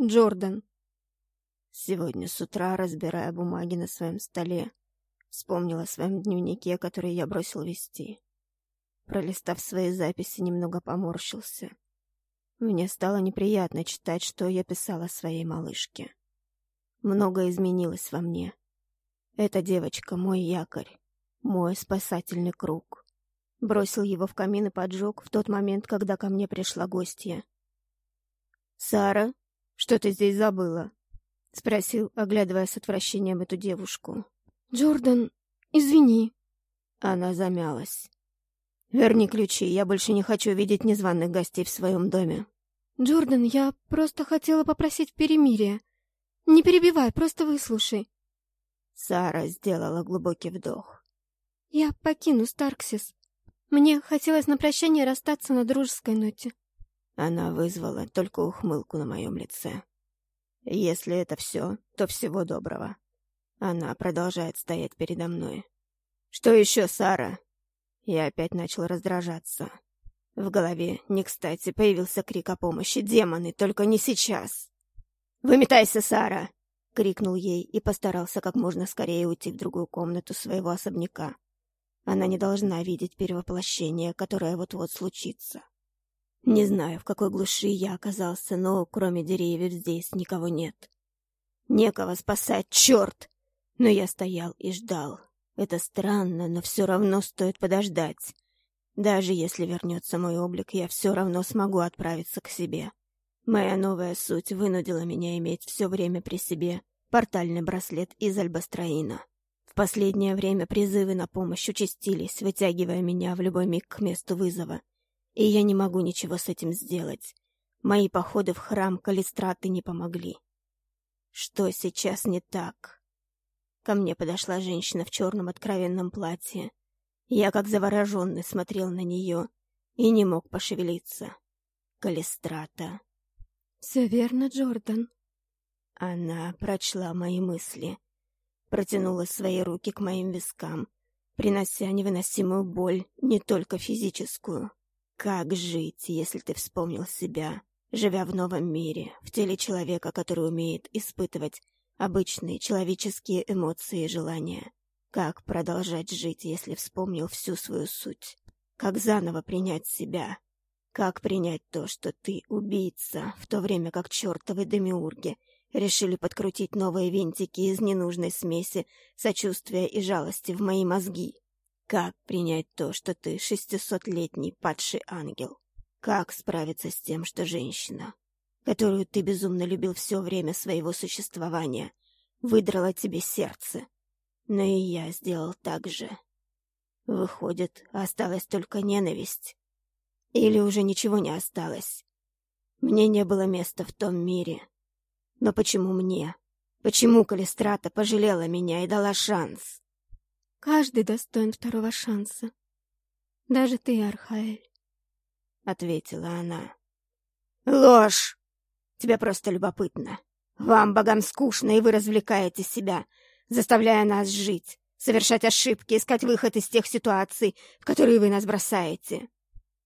Джордан. Сегодня с утра, разбирая бумаги на своем столе, вспомнила о своем дневнике, который я бросил вести. Пролистав свои записи, немного поморщился. Мне стало неприятно читать, что я писала своей малышке. Многое изменилось во мне. Эта девочка — мой якорь, мой спасательный круг. Бросил его в камин и поджег в тот момент, когда ко мне пришла гостья. «Сара, что ты здесь забыла?» — спросил, оглядывая с отвращением эту девушку. «Джордан, извини». Она замялась. «Верни ключи, я больше не хочу видеть незваных гостей в своем доме». «Джордан, я просто хотела попросить перемирия. Не перебивай, просто выслушай». Сара сделала глубокий вдох. «Я покину Старксис. Мне хотелось на прощание расстаться на дружеской ноте». Она вызвала только ухмылку на моем лице. «Если это все, то всего доброго». Она продолжает стоять передо мной. «Что еще, Сара?» Я опять начал раздражаться. В голове, не кстати, появился крик о помощи. «Демоны, только не сейчас!» «Выметайся, Сара!» — крикнул ей и постарался как можно скорее уйти в другую комнату своего особняка. Она не должна видеть перевоплощение, которое вот-вот случится. Не знаю, в какой глуши я оказался, но кроме деревьев здесь никого нет. Некого спасать, черт! Но я стоял и ждал, это странно, но все равно стоит подождать. Даже если вернется мой облик, я все равно смогу отправиться к себе. Моя новая суть вынудила меня иметь все время при себе портальный браслет из альбастроина. В последнее время призывы на помощь участились, вытягивая меня в любой миг к месту вызова. И я не могу ничего с этим сделать. Мои походы в храм Калистраты не помогли. Что сейчас не так? Ко мне подошла женщина в черном откровенном платье. Я, как завороженный, смотрел на нее и не мог пошевелиться. Калистрата. «Все верно, Джордан». Она прочла мои мысли, протянула свои руки к моим вискам, принося невыносимую боль, не только физическую. Как жить, если ты вспомнил себя, живя в новом мире, в теле человека, который умеет испытывать Обычные человеческие эмоции и желания. Как продолжать жить, если вспомнил всю свою суть? Как заново принять себя? Как принять то, что ты убийца, в то время как чертовы демиурги решили подкрутить новые винтики из ненужной смеси сочувствия и жалости в мои мозги? Как принять то, что ты шестисотлетний падший ангел? Как справиться с тем, что женщина, которую ты безумно любил все время своего существования, выдрала тебе сердце. Но и я сделал так же. Выходит, осталась только ненависть. Или уже ничего не осталось. Мне не было места в том мире. Но почему мне? Почему Калистрата пожалела меня и дала шанс? Каждый достоин второго шанса. Даже ты, Архаэль. — ответила она. «Ложь! Тебе просто любопытно. Вам, богам, скучно, и вы развлекаете себя, заставляя нас жить, совершать ошибки, искать выход из тех ситуаций, в которые вы нас бросаете.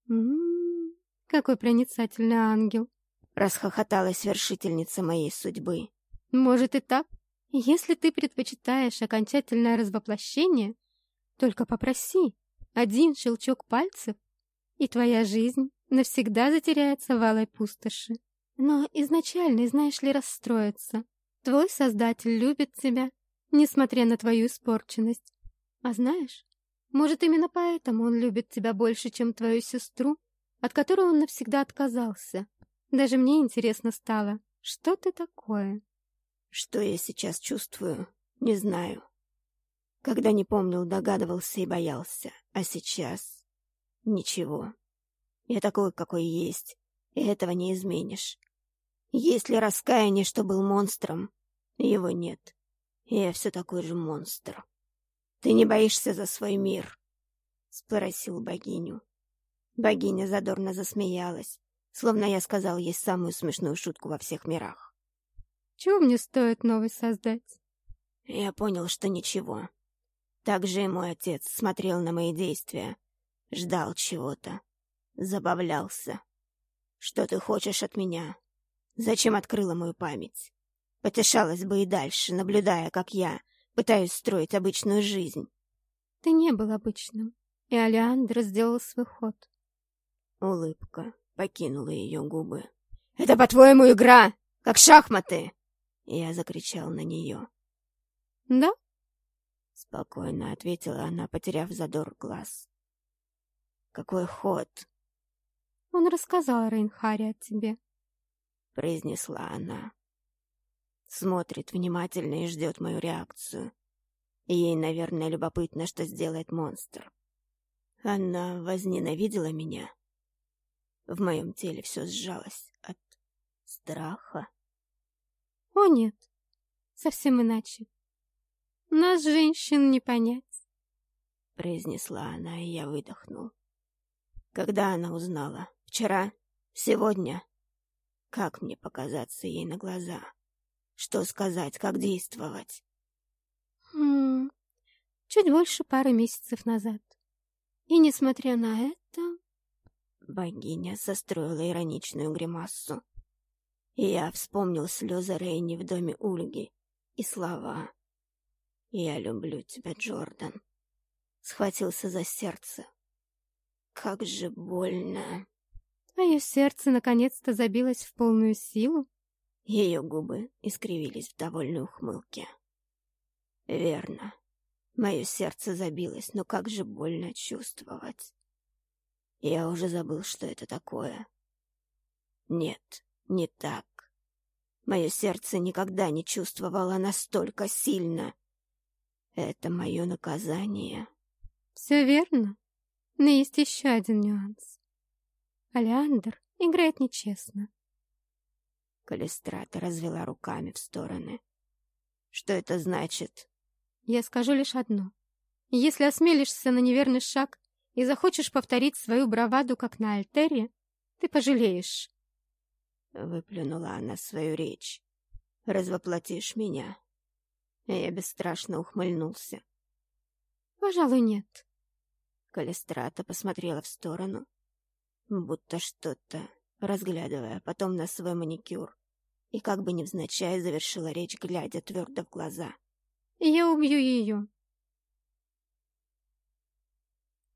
М -м -м, какой проницательный ангел. Расхохоталась вершительница моей судьбы. Может и так. Если ты предпочитаешь окончательное развоплощение, только попроси один щелчок пальцев, и твоя жизнь навсегда затеряется в алой пустоши. Но изначально, знаешь ли, расстроиться. Твой создатель любит тебя, несмотря на твою испорченность. А знаешь, может, именно поэтому он любит тебя больше, чем твою сестру, от которой он навсегда отказался. Даже мне интересно стало, что ты такое? Что я сейчас чувствую, не знаю. Когда не помнил, догадывался и боялся. А сейчас... Ничего. Я такой, какой есть, и этого не изменишь. Есть ли раскаяние, что был монстром? Его нет. Я все такой же монстр. Ты не боишься за свой мир? Спросил богиню. Богиня задорно засмеялась, словно я сказал ей самую смешную шутку во всех мирах. Чего мне стоит новый создать? Я понял, что ничего. Так же и мой отец смотрел на мои действия, ждал чего-то, забавлялся. Что ты хочешь от меня? Зачем открыла мою память? Потешалась бы и дальше, наблюдая, как я пытаюсь строить обычную жизнь. Ты не был обычным, и Алеандр сделал свой ход. Улыбка покинула ее губы. «Это, по-твоему, игра? Как шахматы?» Я закричал на нее. «Да?» Спокойно ответила она, потеряв задор глаз. «Какой ход?» «Он рассказал Рейнхаре о тебе», — произнесла она. Смотрит внимательно и ждет мою реакцию. Ей, наверное, любопытно, что сделает монстр. Она возненавидела меня. В моем теле все сжалось от страха. О нет, совсем иначе. Нас, женщин, не понять. Произнесла она, и я выдохнул. Когда она узнала? Вчера? Сегодня? Как мне показаться ей на глаза? Что сказать, как действовать? Хм, чуть больше пары месяцев назад. И несмотря на это... Богиня состроила ироничную гримассу. И я вспомнил слезы Рейни в доме Ульги и слова «Я люблю тебя, Джордан». Схватился за сердце. Как же больно. Твое сердце наконец-то забилось в полную силу? Ее губы искривились в довольной ухмылке. Верно. Мое сердце забилось, но как же больно чувствовать. Я уже забыл, что это такое. Нет, не так. Мое сердце никогда не чувствовало настолько сильно. Это мое наказание. Все верно, но есть еще один нюанс. Алеандр играет нечестно. Калистрата развела руками в стороны. Что это значит? Я скажу лишь одно. Если осмелишься на неверный шаг, и захочешь повторить свою браваду, как на Альтере, ты пожалеешь. Выплюнула она свою речь. Развоплотишь меня. Я бесстрашно ухмыльнулся. Пожалуй, нет. Калистрата посмотрела в сторону, будто что-то разглядывая, потом на свой маникюр, и как бы невзначай завершила речь, глядя твердо в глаза. «Я убью ее,